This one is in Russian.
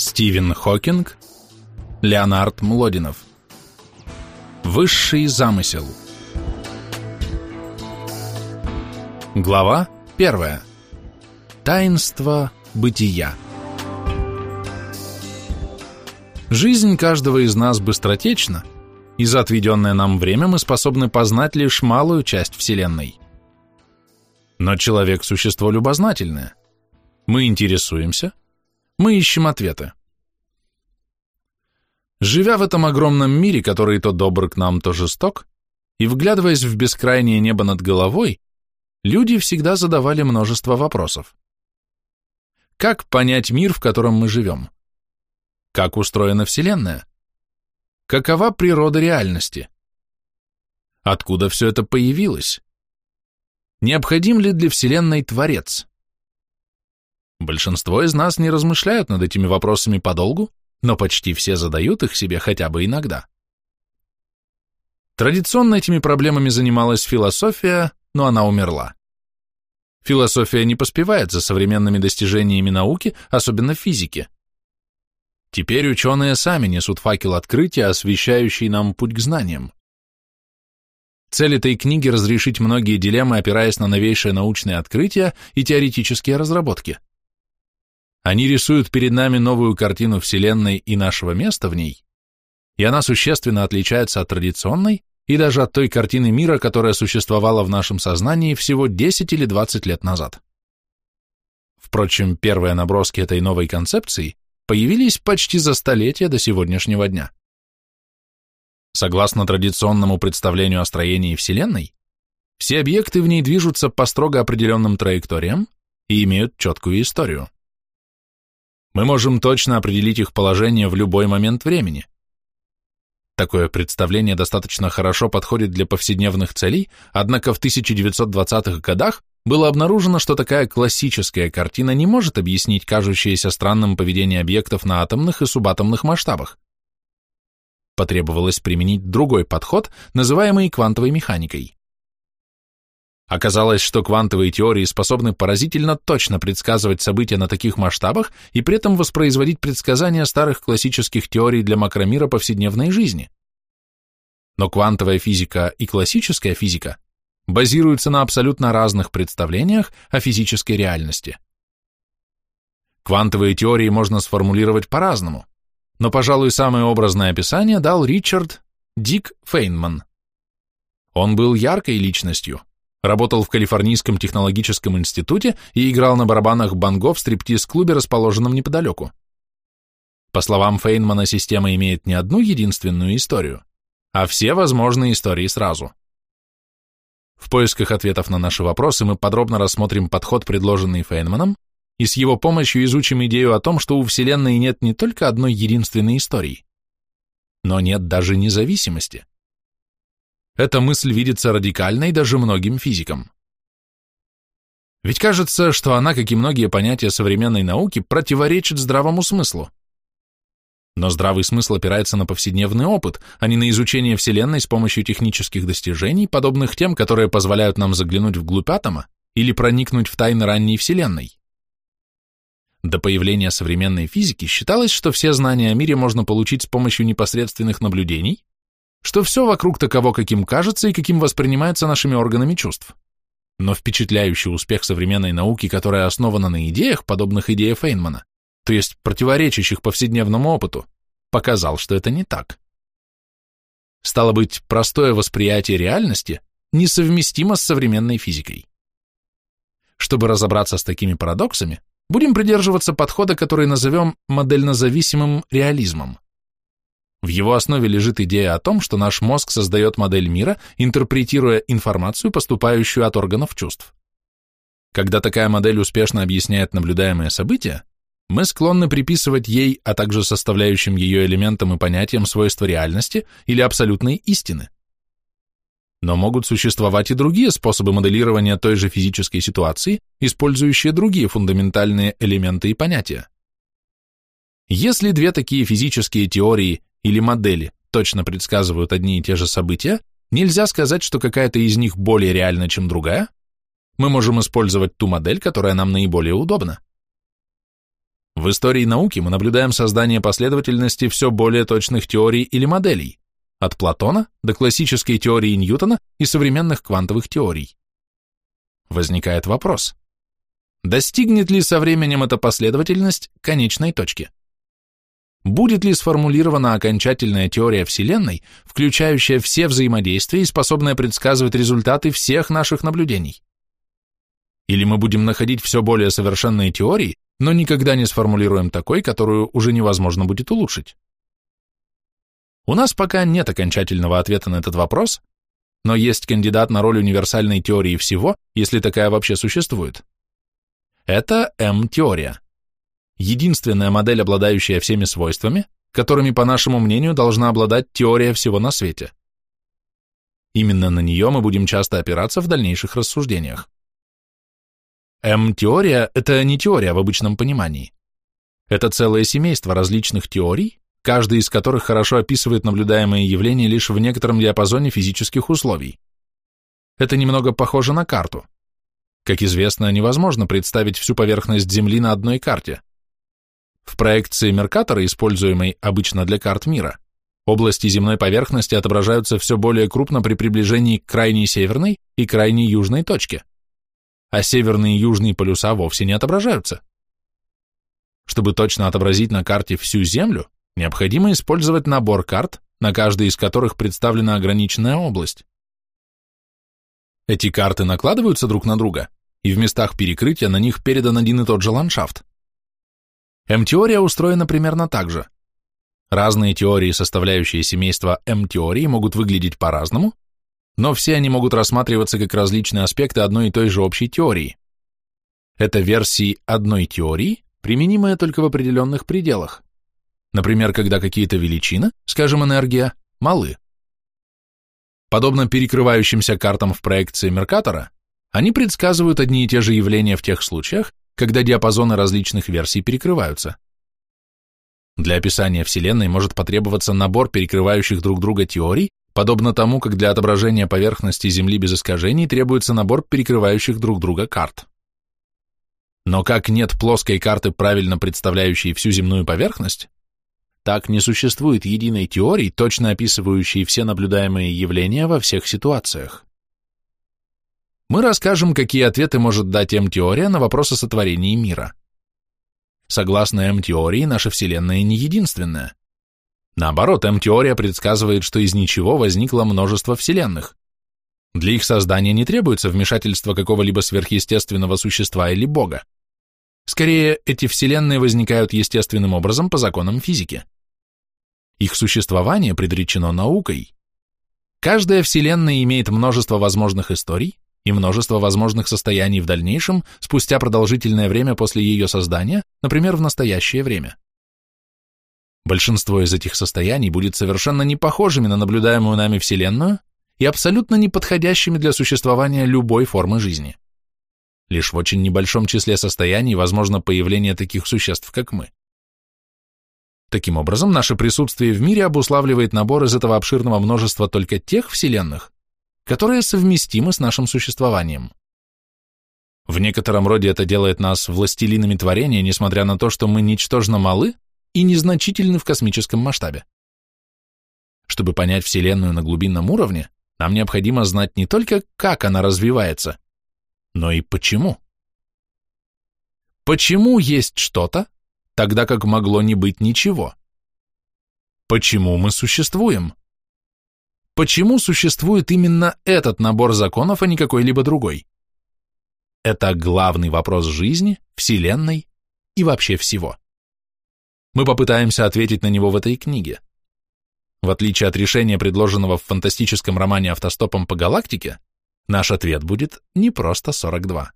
Стивен Хокинг, Леонард Млодинов. Высший замысел. Глава первая. Таинство бытия. Жизнь каждого из нас быстротечна, и за отведенное нам время мы способны познать лишь малую часть Вселенной. Но человек – существо любознательное. Мы интересуемся, мы ищем ответы. Живя в этом огромном мире, который то добр к нам, то жесток, и вглядываясь в бескрайнее небо над головой, люди всегда задавали множество вопросов. Как понять мир, в котором мы живем? Как устроена Вселенная? Какова природа реальности? Откуда все это появилось? Необходим ли для Вселенной Творец? Большинство из нас не размышляют над этими вопросами подолгу, но почти все задают их себе хотя бы иногда. Традиционно этими проблемами занималась философия, но она умерла. Философия не поспевает за современными достижениями науки, особенно физики. Теперь ученые сами несут факел открытия, освещающий нам путь к знаниям. Цель этой книги – разрешить многие дилеммы, опираясь на новейшие научные открытия и теоретические разработки – они рисуют перед нами новую картину Вселенной и нашего места в ней, и она существенно отличается от традиционной и даже от той картины мира, которая существовала в нашем сознании всего 10 или 20 лет назад. Впрочем, первые наброски этой новой концепции появились почти за столетие до сегодняшнего дня. Согласно традиционному представлению о строении Вселенной, все объекты в ней движутся по строго определенным траекториям и имеют четкую историю мы можем точно определить их положение в любой момент времени. Такое представление достаточно хорошо подходит для повседневных целей, однако в 1920-х годах было обнаружено, что такая классическая картина не может объяснить кажущееся странным поведение объектов на атомных и субатомных масштабах. Потребовалось применить другой подход, называемый квантовой механикой. Оказалось, что квантовые теории способны поразительно точно предсказывать события на таких масштабах и при этом воспроизводить предсказания старых классических теорий для макромира повседневной жизни. Но квантовая физика и классическая физика базируются на абсолютно разных представлениях о физической реальности. Квантовые теории можно сформулировать по-разному, но, пожалуй, самое образное описание дал Ричард Дик Фейнман. Он был яркой личностью – Работал в Калифорнийском технологическом институте и играл на барабанах бонго в стриптиз-клубе, расположенном неподалеку. По словам Фейнмана, система имеет не одну единственную историю, а все возможные истории сразу. В поисках ответов на наши вопросы мы подробно рассмотрим подход, предложенный Фейнманом, и с его помощью изучим идею о том, что у Вселенной нет не только одной единственной истории, но нет даже независимости. Эта мысль видится радикальной даже многим физикам. Ведь кажется, что она, как и многие понятия современной науки, противоречит здравому смыслу. Но здравый смысл опирается на повседневный опыт, а не на изучение Вселенной с помощью технических достижений, подобных тем, которые позволяют нам заглянуть вглубь атома или проникнуть в тайны ранней Вселенной. До появления современной физики считалось, что все знания о мире можно получить с помощью непосредственных наблюдений, что все вокруг таково, каким кажется и каким воспринимается нашими органами чувств. Но впечатляющий успех современной науки, которая основана на идеях, подобных идеям Фейнмана, то есть противоречащих повседневному опыту, показал, что это не так. Стало быть, простое восприятие реальности несовместимо с современной физикой. Чтобы разобраться с такими парадоксами, будем придерживаться подхода, который назовем модельно-зависимым реализмом. В его основе лежит идея о том, что наш мозг создает модель мира, интерпретируя информацию, поступающую от органов чувств. Когда такая модель успешно объясняет наблюдаемые события, мы склонны приписывать ей, а также составляющим ее элементам и понятиям свойства реальности или абсолютной истины. Но могут существовать и другие способы моделирования той же физической ситуации, использующие другие фундаментальные элементы и понятия. Если две такие физические теории или модели точно предсказывают одни и те же события, нельзя сказать, что какая-то из них более реальна, чем другая. Мы можем использовать ту модель, которая нам наиболее удобна. В истории науки мы наблюдаем создание последовательности все более точных теорий или моделей, от Платона до классической теории Ньютона и современных квантовых теорий. Возникает вопрос. Достигнет ли со временем эта последовательность конечной точки? Будет ли сформулирована окончательная теория Вселенной, включающая все взаимодействия и способная предсказывать результаты всех наших наблюдений? Или мы будем находить все более совершенные теории, но никогда не сформулируем такой, которую уже невозможно будет улучшить. У нас пока нет окончательного ответа на этот вопрос, но есть кандидат на роль универсальной теории всего, если такая вообще существует. Это М-теория. Единственная модель, обладающая всеми свойствами, которыми, по нашему мнению, должна обладать теория всего на свете. Именно на нее мы будем часто опираться в дальнейших рассуждениях. М-теория – это не теория в обычном понимании. Это целое семейство различных теорий, каждый из которых хорошо описывает наблюдаемые явления лишь в некотором диапазоне физических условий. Это немного похоже на карту. Как известно, невозможно представить всю поверхность Земли на одной карте. В проекции Меркатора, используемой обычно для карт мира, области земной поверхности отображаются все более крупно при приближении к крайней северной и крайней южной точке а северные и южные полюса вовсе не отображаются. Чтобы точно отобразить на карте всю Землю, необходимо использовать набор карт, на каждой из которых представлена ограниченная область. Эти карты накладываются друг на друга, и в местах перекрытия на них передан один и тот же ландшафт. М-теория устроена примерно так же. Разные теории, составляющие семейство М-теории, могут выглядеть по-разному, но все они могут рассматриваться как различные аспекты одной и той же общей теории. Это версии одной теории, применимые только в определенных пределах. Например, когда какие-то величины, скажем, энергия, малы. Подобно перекрывающимся картам в проекции Меркатора, они предсказывают одни и те же явления в тех случаях, когда диапазоны различных версий перекрываются. Для описания Вселенной может потребоваться набор перекрывающих друг друга теорий, подобно тому, как для отображения поверхности Земли без искажений требуется набор перекрывающих друг друга карт. Но как нет плоской карты, правильно представляющей всю земную поверхность, так не существует единой теории, точно описывающей все наблюдаемые явления во всех ситуациях. Мы расскажем, какие ответы может дать М-теория на вопрос о сотворении мира. Согласно М-теории, наша Вселенная не единственная. Наоборот, М-теория предсказывает, что из ничего возникло множество вселенных. Для их создания не требуется вмешательство какого-либо сверхъестественного существа или бога. Скорее, эти вселенные возникают естественным образом по законам физики. Их существование предречено наукой. Каждая вселенная имеет множество возможных историй и множество возможных состояний в дальнейшем, спустя продолжительное время после ее создания, например, в настоящее время. Большинство из этих состояний будет совершенно не похожими на наблюдаемую нами Вселенную и абсолютно не подходящими для существования любой формы жизни. Лишь в очень небольшом числе состояний возможно появление таких существ, как мы. Таким образом, наше присутствие в мире обуславливает набор из этого обширного множества только тех вселенных, которые совместимы с нашим существованием. В некотором роде это делает нас властелинами творения, несмотря на то, что мы ничтожно малы и незначительны в космическом масштабе. Чтобы понять Вселенную на глубинном уровне, нам необходимо знать не только, как она развивается, но и почему. Почему есть что-то, тогда как могло не быть ничего? Почему мы существуем? Почему существует именно этот набор законов, а не какой-либо другой? Это главный вопрос жизни, Вселенной и вообще всего. Мы попытаемся ответить на него в этой книге. В отличие от решения, предложенного в фантастическом романе «Автостопом по галактике», наш ответ будет не просто 42.